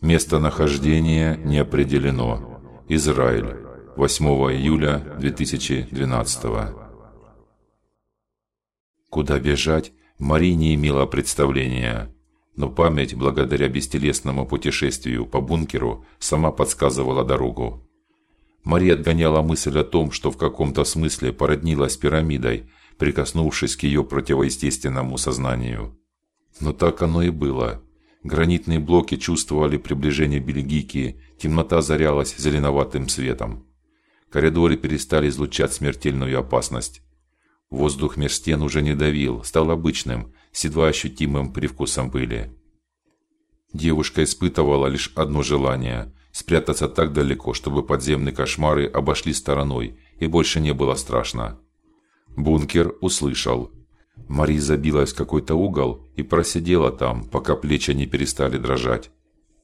Местонахождение не определено. Израиль. 8 июля 2012. Куда бежать, Мари не имела представления, но память, благодаря бестелесному путешествию по бункеру, сама подсказывала дорогу. Мария отгоняла мысль о том, что в каком-то смысле породнилась пирамидой, прикоснувшись к ее противоестественному сознанию. Но так оно и было. Гранитные блоки чувствовали приближение бельгийки, темнота зарялась зеленоватым светом. Коридоры перестали излучать смертельную опасность. Воздух меж стен уже не давил, стал обычным, с едва ощутимым привкусом пыли. Девушка испытывала лишь одно желание спрятаться так далеко, чтобы подземные кошмары обошли стороной и больше не было страшно. Бункер услышал. Мари забилась в какой-то угол и просидела там, пока плечи не перестали дрожать.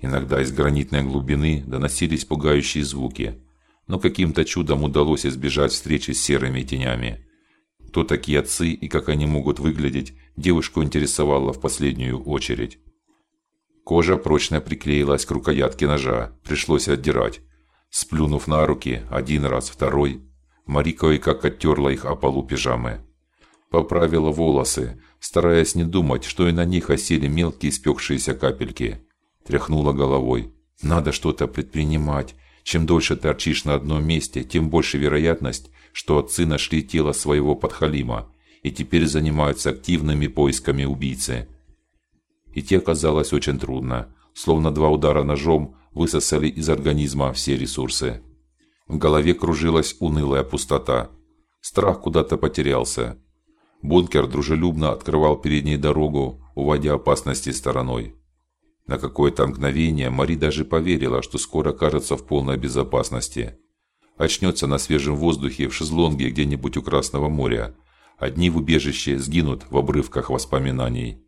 Иногда из гранитной глубины доносились пугающие звуки, но каким-то чудом удалось избежать встречи с серыми тенями. Кто такие отцы и как они могут выглядеть, девушку интересовало в последнюю очередь. Кожа прочно приклеилась к рукоятке ножа, пришлось отдирать. Сплюнув на руки один раз, второй, Мари кое-как оттерла их о полу пижамы. Поправила волосы, стараясь не думать, что и на них осели мелкие спекшиеся капельки. Тряхнула головой. Надо что-то предпринимать. Чем дольше торчишь на одном месте, тем больше вероятность, что отцы нашли тело своего подхалима и теперь занимаются активными поисками убийцы. Идти оказалось очень трудно, словно два удара ножом высосали из организма все ресурсы. В голове кружилась унылая пустота. Страх куда-то потерялся. Бункер дружелюбно открывал перед ней дорогу, уводя опасности стороной. На какое-то мгновение Мари даже поверила, что скоро окажется в полной безопасности. Очнется на свежем воздухе в шезлонге где-нибудь у Красного моря. Одни в убежище сгинут в обрывках воспоминаний.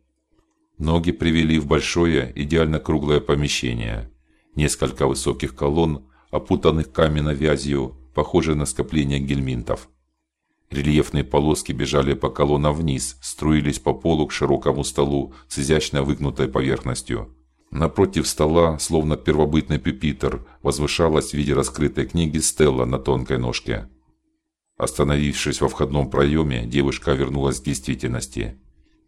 Ноги привели в большое, идеально круглое помещение. Несколько высоких колонн, опутанных каменной вязью, похожие на скопление гельминтов. Рельефные полоски бежали по колоннам вниз, струились по полу к широкому столу с изящно выгнутой поверхностью. Напротив стола, словно первобытный пюпитр, возвышалась в виде раскрытой книги стелла на тонкой ножке. Остановившись во входном проеме, девушка вернулась к действительности.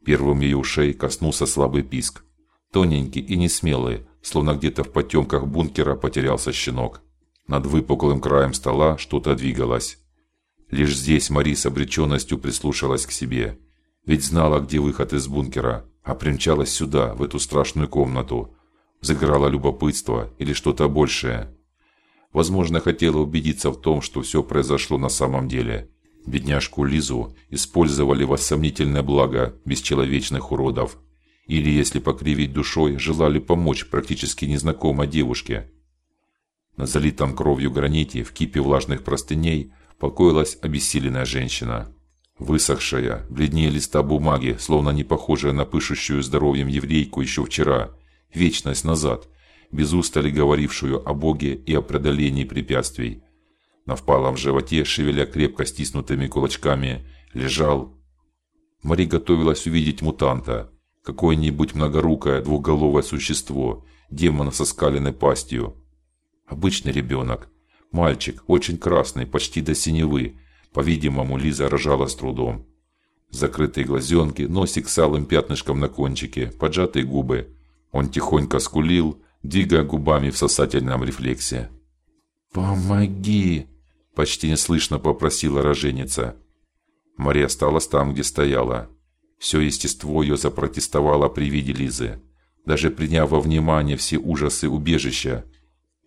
Первым ее ушей коснулся слабый писк, тоненький и несмелый, словно где-то в потемках бункера потерялся щенок. Над выпуклым краем стола что-то двигалось. Лишь здесь Мари с обреченностью прислушалась к себе, ведь знала, где выход из бункера, а примчалась сюда, в эту страшную комнату. Загорало любопытство или что-то большее. Возможно, хотела убедиться в том, что все произошло на самом деле. Бедняжку Лизу использовали во сомнительное благо бесчеловечных уродов, или, если покривить душой, желали помочь практически незнакомой девушке. На залитом кровью граните в кипе влажных простыней покоилась обессиленная женщина, высохшая, бледнее листа бумаги, словно не похожая на пышущую здоровьем еврейку еще вчера, вечность назад, без устали говорившую о Боге и о преодолении препятствий. На впалом животе, шевеля крепко стиснутыми кулачками, лежал. Мари готовилась увидеть мутанта, какое-нибудь многорукое двухголовое существо, демона со скаленной пастью. Обычный ребенок, мальчик, очень красный, почти до синевы. По-видимому, Лиза рожала с трудом. Закрытые глазенки, носик с алым пятнышком на кончике, поджатые губы. Он тихонько скулил, двигая губами в сосательном рефлексе. Помоги, почти неслышно попросила роженица. Мария осталась там, где стояла. Все естество ее запротестовало при виде Лизы, даже приняв во внимание все ужасы убежища.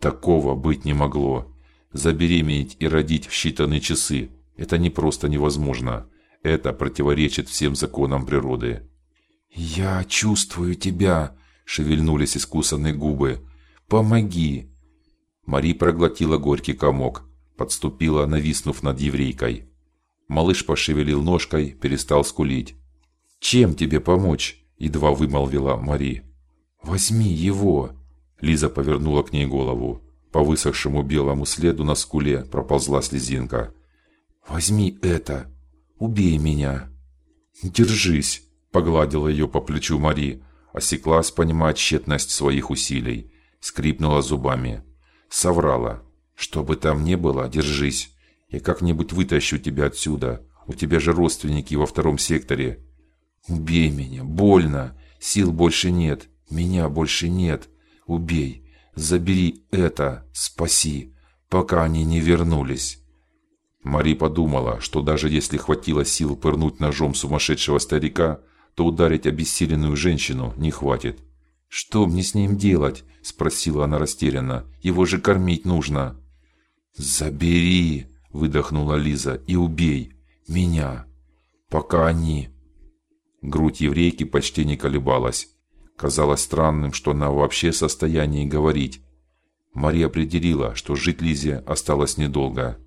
Такого быть не могло. Забеременеть и родить в считанные часы это не просто невозможно. Это противоречит всем законам природы. Я чувствую тебя, шевельнулись искусанные губы. Помоги. Мари проглотила горький комок подступила, нависнув над еврейкой. Малыш пошевелил ножкой, перестал скулить. Чем тебе помочь? едва вымолвила Мари. Возьми его. Лиза повернула к ней голову. По высохшему белому следу на скуле проползла слезинка. Возьми это. Убей меня. Держись, погладила ее по плечу Мари, осеклась, понимая тщетность своих усилий. скрипнула зубами. Соврала. Что бы там ни было, держись. Я как-нибудь вытащу тебя отсюда. У тебя же родственники во втором секторе. Убей меня, больно. Сил больше нет. Меня больше нет. Убей. Забери это, спаси, пока они не вернулись. Мари подумала, что даже если хватило сил пырнуть ножом сумасшедшего старика, то ударить обессиленную женщину не хватит. Что мне с ним делать? спросила она растерянно. Его же кормить нужно. Забери, выдохнула Лиза, и убей меня, пока они. Грудь еврейки почти не колебалась. Казалось странным, что она вообще в состоянии говорить. Мария определила, что жить Лизе осталось недолго.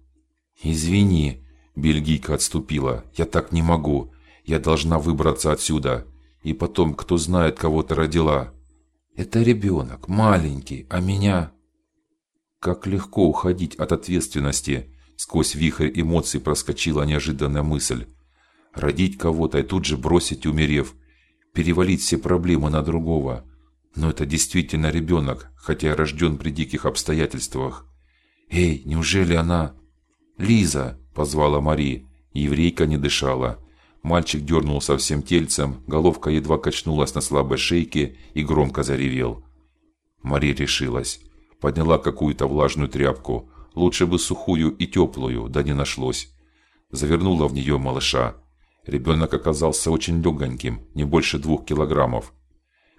Извини, бельгийка отступила. Я так не могу. Я должна выбраться отсюда. И потом, кто знает, кого ты родила. Это ребенок, маленький, а меня. Как легко уходить от ответственности. Сквозь вихрь эмоций проскочила неожиданная мысль: родить кого-то и тут же бросить, умерев, перевалить все проблемы на другого. Но это действительно ребенок, хотя рожден при диких обстоятельствах. Эй, неужели она? Лиза, позвала Мари. Еврейка не дышала. Мальчик дернулся всем тельцем, головка едва качнулась на слабой шейке и громко заревел. Мари решилась, подняла какую-то влажную тряпку, лучше бы сухую и теплую, да не нашлось. Завернула в нее малыша. Ребенок оказался очень легоньким, не больше двух килограммов.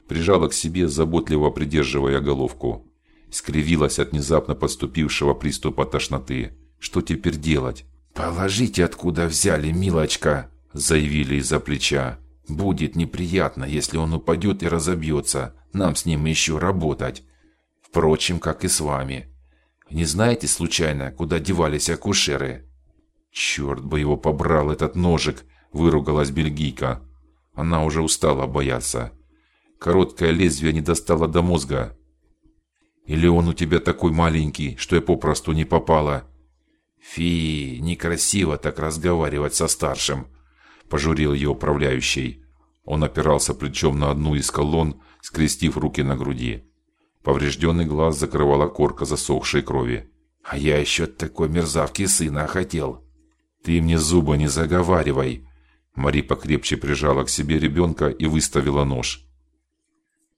Прижала к себе, заботливо придерживая головку. Скривилась от внезапно подступившего приступа тошноты. Что теперь делать? Положите, откуда взяли, милочка, заявили из-за плеча. Будет неприятно, если он упадет и разобьется. Нам с ним еще работать. Впрочем, как и с вами. Не знаете случайно, куда девались акушеры? Черт бы его побрал этот ножик, выругалась бельгийка. Она уже устала бояться. Короткое лезвие не достало до мозга. Или он у тебя такой маленький, что я попросту не попала? Фи, некрасиво так разговаривать со старшим, пожурил ее управляющий. Он опирался плечом на одну из колонн, скрестив руки на груди. Поврежденный глаз закрывала корка засохшей крови. А я еще такой мерзавки сына хотел. Ты мне зубы не заговаривай, Мари покрепче прижала к себе ребенка и выставила нож.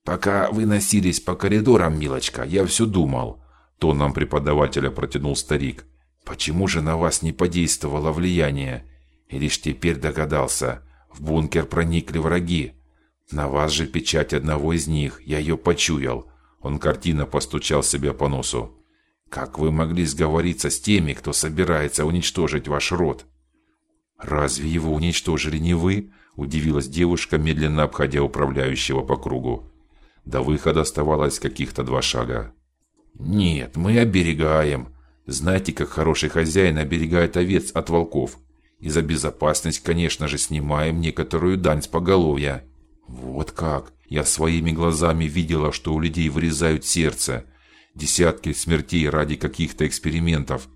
Пока вы носились по коридорам, милочка, я все думал. То нам преподавателя протянул старик. Почему же на вас не подействовало влияние? И лишь теперь догадался. В бункер проникли враги. На вас же печать одного из них. Я ее почуял. Он картина постучал себя по носу. Как вы могли сговориться с теми, кто собирается уничтожить ваш род? Разве его уничтожили не вы? удивилась девушка, медленно обходя управляющего по кругу. До выхода оставалось каких-то два шага. Нет, мы оберегаем. Знаете, как хороший хозяин оберегает овец от волков. И за безопасность, конечно же, снимаем некоторую дань с поголовья. Вот как. Я своими глазами видела, что у людей вырезают сердце. Десятки смертей ради каких-то экспериментов.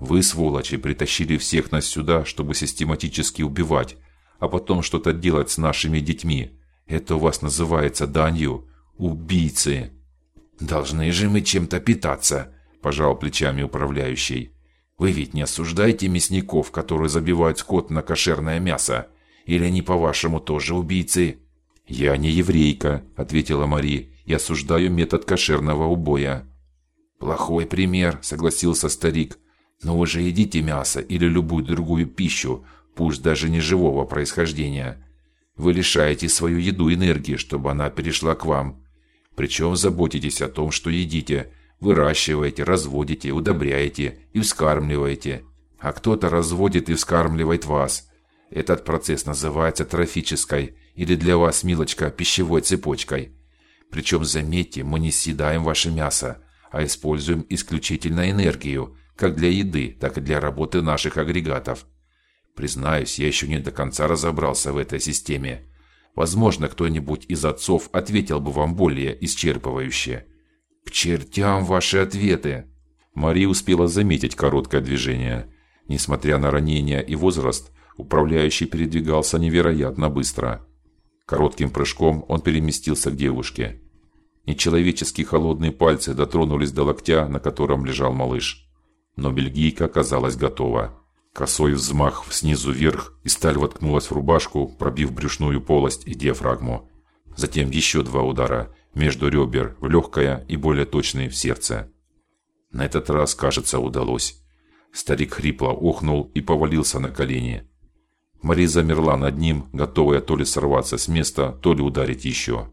Вы, сволочи, притащили всех нас сюда, чтобы систематически убивать, а потом что-то делать с нашими детьми. Это у вас называется данью, убийцы. Должны же мы чем-то питаться, пожал плечами управляющий. Вы ведь не осуждаете мясников, которые забивают скот на кошерное мясо, или они по-вашему тоже убийцы? Я не еврейка, ответила Мари. Я осуждаю метод кошерного убоя. Плохой пример, согласился старик. Но вы же едите мясо или любую другую пищу, пусть даже не живого происхождения. Вы лишаете свою еду энергии, чтобы она перешла к вам. Причем заботитесь о том, что едите, выращиваете, разводите, удобряете и вскармливаете. А кто-то разводит и вскармливает вас. Этот процесс называется трофической или для вас, милочка, пищевой цепочкой. Причем заметьте, мы не съедаем ваше мясо, а используем исключительно энергию, как для еды, так и для работы наших агрегатов. Признаюсь, я еще не до конца разобрался в этой системе. Возможно, кто-нибудь из отцов ответил бы вам более исчерпывающе. К чертям ваши ответы. Мария успела заметить короткое движение. Несмотря на ранение и возраст, управляющий передвигался невероятно быстро. Коротким прыжком он переместился к девушке. Нечеловечески холодные пальцы дотронулись до локтя, на котором лежал малыш. Но бельгийка оказалась готова. Косой взмах снизу вверх, и сталь воткнулась в рубашку, пробив брюшную полость и диафрагму. Затем еще два удара между ребер в легкое и более точные в сердце. На этот раз, кажется, удалось. Старик хрипло охнул и повалился на колени. Мари замерла над ним, готовая то ли сорваться с места, то ли ударить еще.